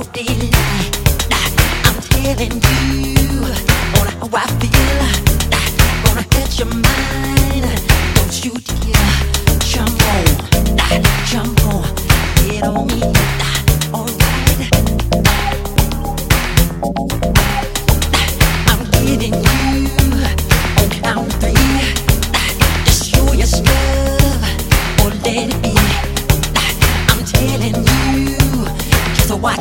I'm telling you, how I feel. Gonna your mind. Don't jump on, jump on, get on me. Alright. I'm you on count three. Just show your stuff or let it be. I'm telling you, just watch.